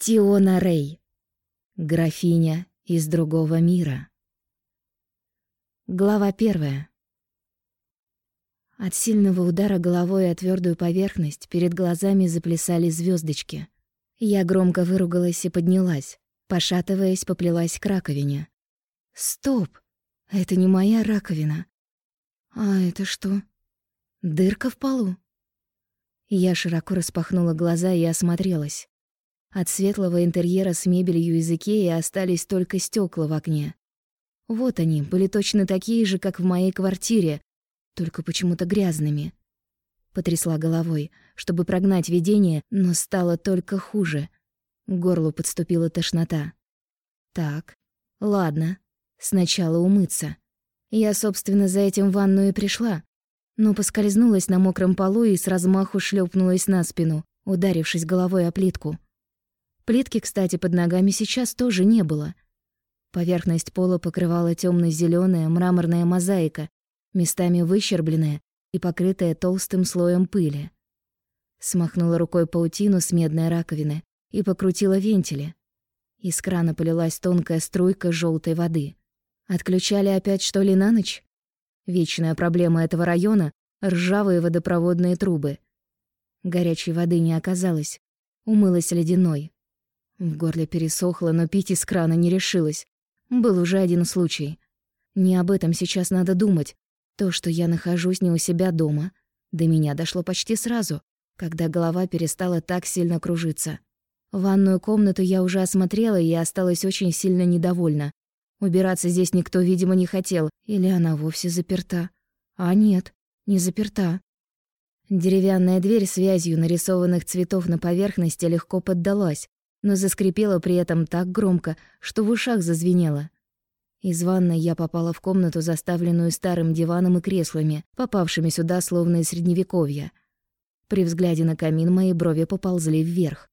Тиона Рей. Графиня из другого мира. Глава первая. От сильного удара головой о твердую поверхность перед глазами заплясали звездочки. Я громко выругалась и поднялась, пошатываясь, поплелась к раковине. Стоп! Это не моя раковина. А это что? Дырка в полу? Я широко распахнула глаза и осмотрелась. От светлого интерьера с мебелью из Икеи остались только стекла в окне. Вот они, были точно такие же, как в моей квартире, только почему-то грязными. Потрясла головой, чтобы прогнать видение, но стало только хуже. К горлу подступила тошнота. Так, ладно, сначала умыться. Я, собственно, за этим в ванную и пришла, но поскользнулась на мокром полу и с размаху шлепнулась на спину, ударившись головой о плитку. Плитки, кстати, под ногами сейчас тоже не было. Поверхность пола покрывала темно зеленая мраморная мозаика, местами выщербленная и покрытая толстым слоем пыли. Смахнула рукой паутину с медной раковины и покрутила вентили. Из крана полилась тонкая струйка желтой воды. Отключали опять, что ли, на ночь? Вечная проблема этого района — ржавые водопроводные трубы. Горячей воды не оказалось. Умылась ледяной. В горле пересохло, но пить из крана не решилась. Был уже один случай. Не об этом сейчас надо думать. То, что я нахожусь не у себя дома, до меня дошло почти сразу, когда голова перестала так сильно кружиться. Ванную комнату я уже осмотрела и осталась очень сильно недовольна. Убираться здесь никто, видимо, не хотел, или она вовсе заперта. А нет, не заперта. Деревянная дверь с вязью нарисованных цветов на поверхности легко поддалась, но заскрипела при этом так громко, что в ушах зазвенело. Из ванной я попала в комнату, заставленную старым диваном и креслами, попавшими сюда словно из средневековья. При взгляде на камин мои брови поползли вверх.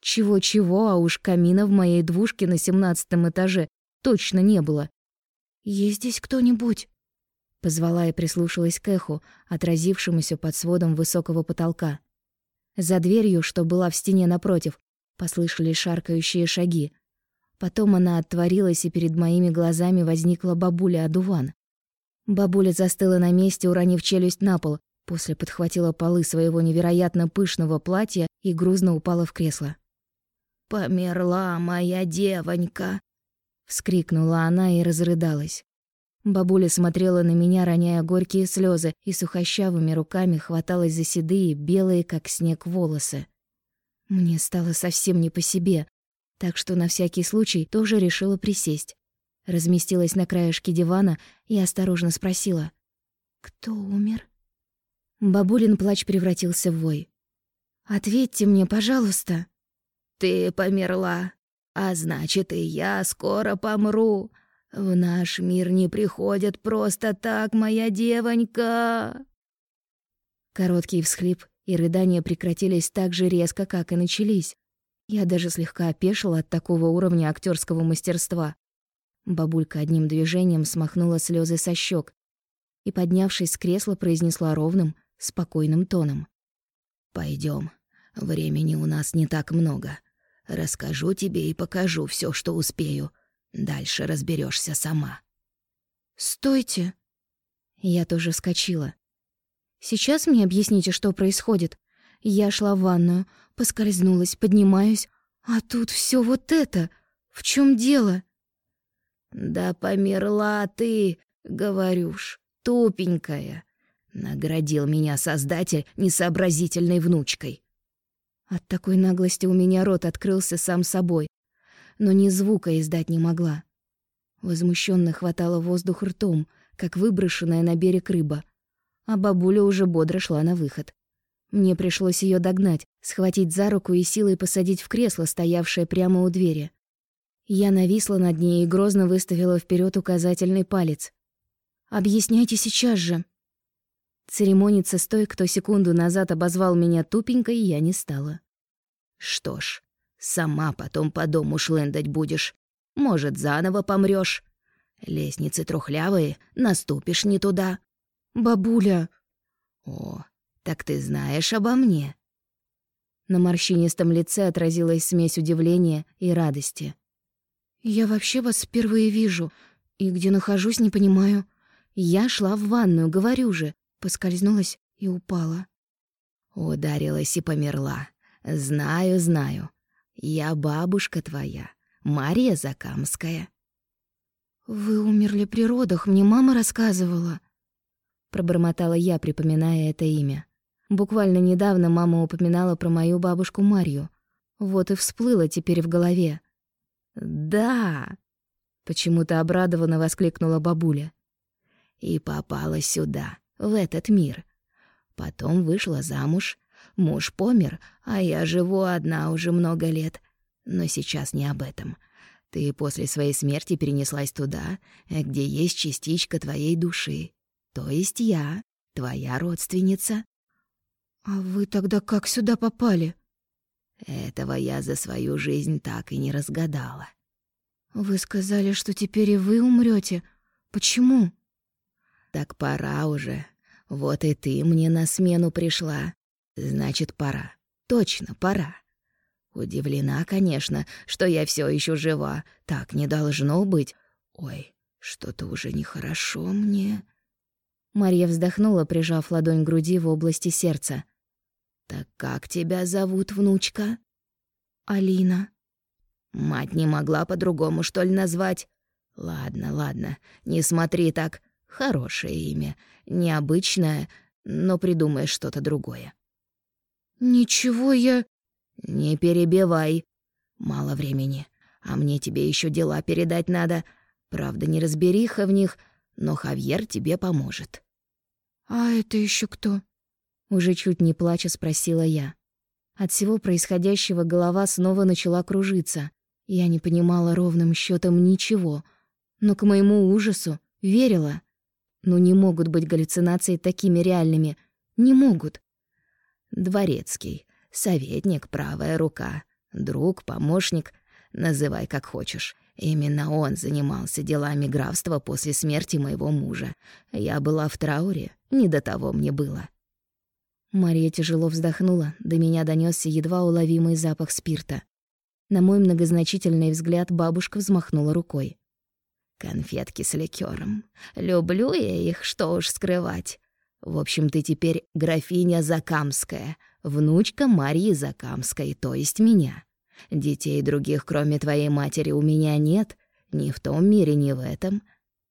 Чего-чего, а уж камина в моей двушке на семнадцатом этаже точно не было. «Есть здесь кто-нибудь?» Позвала и прислушалась к эху, отразившемуся под сводом высокого потолка. За дверью, что была в стене напротив, Послышались шаркающие шаги. Потом она отворилась, и перед моими глазами возникла бабуля-одуван. Бабуля застыла на месте, уронив челюсть на пол, после подхватила полы своего невероятно пышного платья и грузно упала в кресло. «Померла моя девонька!» — вскрикнула она и разрыдалась. Бабуля смотрела на меня, роняя горькие слезы, и сухощавыми руками хваталась за седые, белые, как снег, волосы. Мне стало совсем не по себе, так что на всякий случай тоже решила присесть. Разместилась на краешке дивана и осторожно спросила. «Кто умер?» Бабулин плач превратился в вой. «Ответьте мне, пожалуйста». «Ты померла, а значит, и я скоро помру. В наш мир не приходят просто так, моя девонька». Короткий всхлип, и рыдания прекратились так же резко, как и начались. Я даже слегка опешила от такого уровня актерского мастерства. Бабулька одним движением смахнула слезы со щек и, поднявшись с кресла, произнесла ровным, спокойным тоном. Пойдем. Времени у нас не так много. Расскажу тебе и покажу все, что успею. Дальше разберешься сама». «Стойте!» Я тоже вскочила. Сейчас мне объясните, что происходит. Я шла в ванную, поскользнулась, поднимаюсь, а тут все вот это. В чем дело? Да померла ты, говорюш, тупенькая. Наградил меня создатель несообразительной внучкой. От такой наглости у меня рот открылся сам собой, но ни звука издать не могла. Возмущенно хватало воздух ртом, как выброшенная на берег рыба — а бабуля уже бодро шла на выход. Мне пришлось ее догнать, схватить за руку и силой посадить в кресло, стоявшее прямо у двери. Я нависла над ней и грозно выставила вперед указательный палец. «Объясняйте сейчас же!» Церемониться с той, кто секунду назад обозвал меня тупенькой, я не стала. «Что ж, сама потом по дому шлендать будешь. Может, заново помрёшь. Лестницы трухлявые, наступишь не туда. «Бабуля!» «О, так ты знаешь обо мне?» На морщинистом лице отразилась смесь удивления и радости. «Я вообще вас впервые вижу, и где нахожусь, не понимаю. Я шла в ванную, говорю же, поскользнулась и упала». Ударилась и померла. Знаю, знаю. Я бабушка твоя, Мария Закамская. Вы умерли при родах, мне мама рассказывала. Пробормотала я, припоминая это имя. Буквально недавно мама упоминала про мою бабушку Марию. Вот и всплыло теперь в голове. «Да!» — почему-то обрадованно воскликнула бабуля. «И попала сюда, в этот мир. Потом вышла замуж. Муж помер, а я живу одна уже много лет. Но сейчас не об этом. Ты после своей смерти перенеслась туда, где есть частичка твоей души. То есть я, твоя родственница. А вы тогда как сюда попали? Этого я за свою жизнь так и не разгадала. Вы сказали, что теперь и вы умрете. Почему? Так пора уже. Вот и ты мне на смену пришла. Значит, пора. Точно, пора. Удивлена, конечно, что я все еще жива. Так не должно быть. Ой, что-то уже нехорошо мне. Марья вздохнула, прижав ладонь к груди в области сердца. Так как тебя зовут, внучка? Алина. Мать не могла по-другому, что ли, назвать? Ладно, ладно, не смотри так. Хорошее имя, необычное, но придумаешь что-то другое. Ничего я... Не перебивай. Мало времени, а мне тебе еще дела передать надо. Правда, не разбериха в них, но Хавьер тебе поможет. А это еще кто? Уже чуть не плача спросила я. От всего происходящего голова снова начала кружиться. Я не понимала ровным счетом ничего, но к моему ужасу верила. Но не могут быть галлюцинации такими реальными. Не могут. Дворецкий, советник, правая рука, друг, помощник, называй как хочешь. Именно он занимался делами графства после смерти моего мужа. Я была в трауре, не до того мне было. Мария тяжело вздохнула, до меня донесся едва уловимый запах спирта. На мой многозначительный взгляд бабушка взмахнула рукой. «Конфетки с ликером. Люблю я их, что уж скрывать. В общем, ты теперь графиня Закамская, внучка Марии Закамской, то есть меня. Детей других, кроме твоей матери, у меня нет, ни в том мире, ни в этом.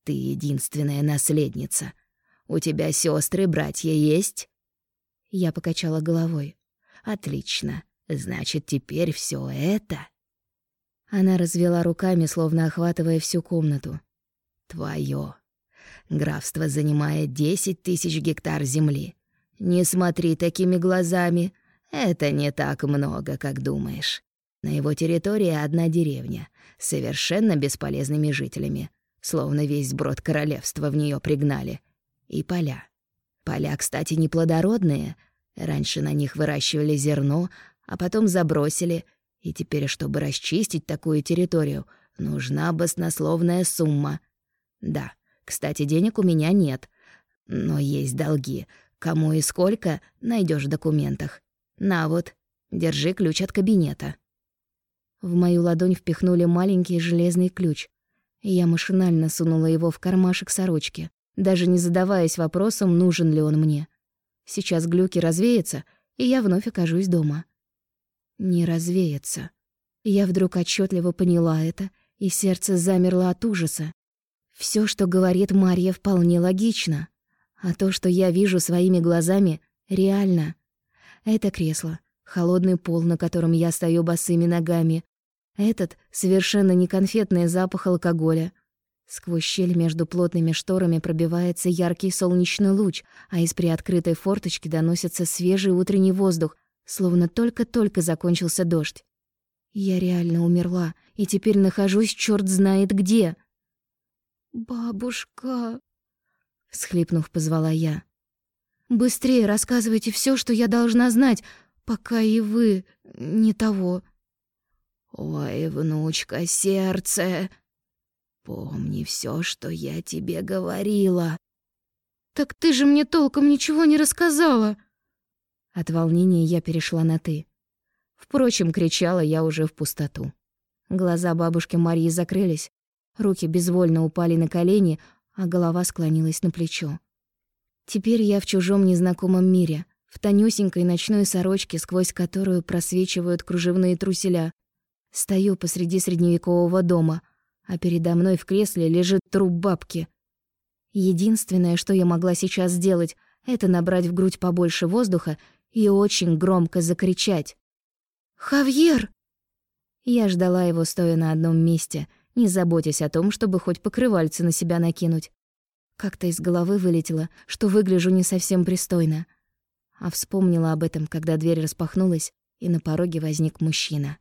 Ты единственная наследница. У тебя сестры, братья есть?» Я покачала головой. «Отлично. Значит, теперь все это...» Она развела руками, словно охватывая всю комнату. «Твое. Графство занимает десять тысяч гектар земли. Не смотри такими глазами. Это не так много, как думаешь. На его территории одна деревня, совершенно бесполезными жителями, словно весь сброд королевства в нее пригнали. И поля. Поля, кстати, неплодородные. Раньше на них выращивали зерно, а потом забросили. И теперь, чтобы расчистить такую территорию, нужна баснословная сумма. Да, кстати, денег у меня нет. Но есть долги. Кому и сколько, найдешь в документах. На вот, держи ключ от кабинета. В мою ладонь впихнули маленький железный ключ. Я машинально сунула его в кармашек сорочки даже не задаваясь вопросом, нужен ли он мне. Сейчас глюки развеются, и я вновь окажусь дома. Не развеется. Я вдруг отчетливо поняла это, и сердце замерло от ужаса. Все, что говорит Марья, вполне логично. А то, что я вижу своими глазами, реально. Это кресло, холодный пол, на котором я стою босыми ногами. Этот совершенно не конфетный запах алкоголя — Сквозь щель между плотными шторами пробивается яркий солнечный луч, а из приоткрытой форточки доносится свежий утренний воздух, словно только-только закончился дождь. Я реально умерла, и теперь нахожусь черт знает где. «Бабушка...» — всхлипнув, позвала я. «Быстрее рассказывайте все, что я должна знать, пока и вы не того». «Ой, внучка, сердце...» Помни все, что я тебе говорила. Так ты же мне толком ничего не рассказала. От волнения я перешла на ты. Впрочем, кричала я уже в пустоту. Глаза бабушки Марии закрылись, руки безвольно упали на колени, а голова склонилась на плечо. Теперь я в чужом незнакомом мире, в тонюсенькой ночной сорочке, сквозь которую просвечивают кружевные труселя. Стою посреди средневекового дома, а передо мной в кресле лежит труп бабки. Единственное, что я могла сейчас сделать, это набрать в грудь побольше воздуха и очень громко закричать. «Хавьер!» Я ждала его, стоя на одном месте, не заботясь о том, чтобы хоть покрывальце на себя накинуть. Как-то из головы вылетело, что выгляжу не совсем пристойно. А вспомнила об этом, когда дверь распахнулась, и на пороге возник мужчина.